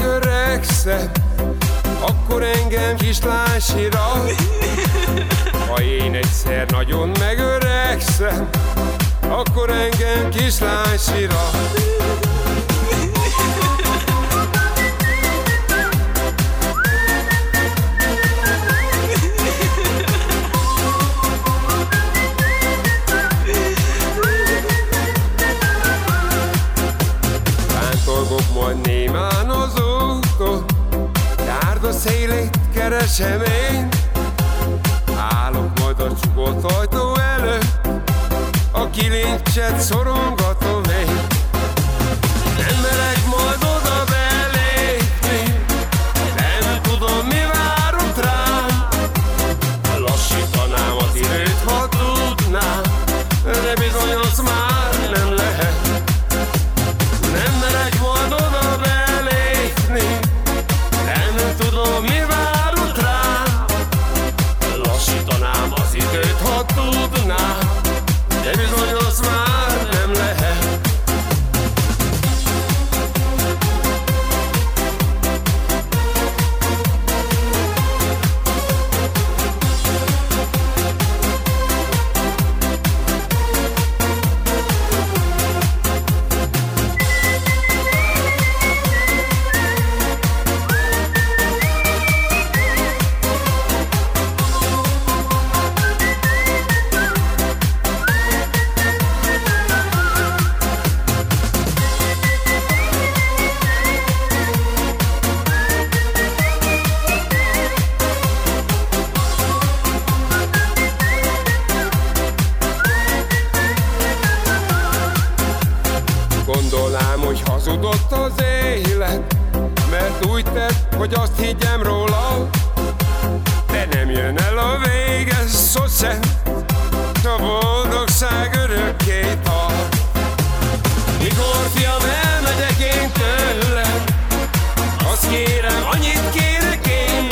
öregszem Akkor engem kislány sírat Ha én egyszer nagyon megöregszem Akkor engem kislány sírat Tántorgok majd szélét keresem én Állok majd a csukott ajtó előtt A kilincset szorongatom az élet Mert úgy tett, hogy azt higgyem róla De nem jön el a vége sosem A boldogság örökké tart. Mikor fiam elmegyek én tőlem Azt kérem, annyit kérek én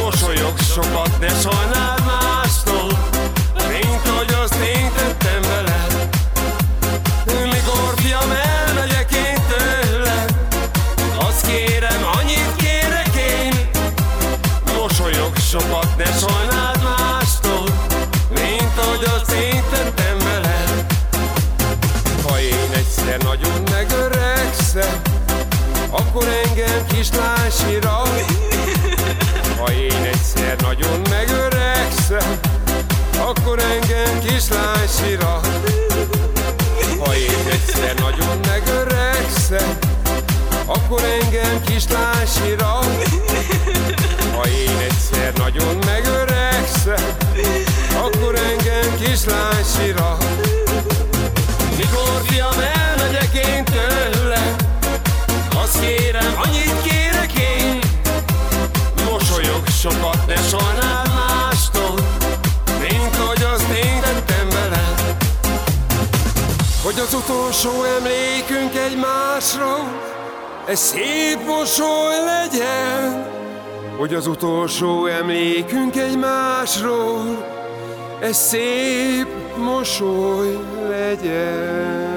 Mosolyog sokat, ne sajnáld ne sajnáld mástól Mint ahogy azt én tettem veled. Ha én egyszer nagyon megöregszem Akkor engem kislány sírat Ha én egyszer nagyon megöregszem Akkor engem kislány sírat ha én egyszer nagyon megöregszem Akkor engem kislány sírat hogy az utolsó emlékünk egymásra egy szép mosoly legyen, hogy az utolsó emlékünk egymásról egy szép mosoly legyen.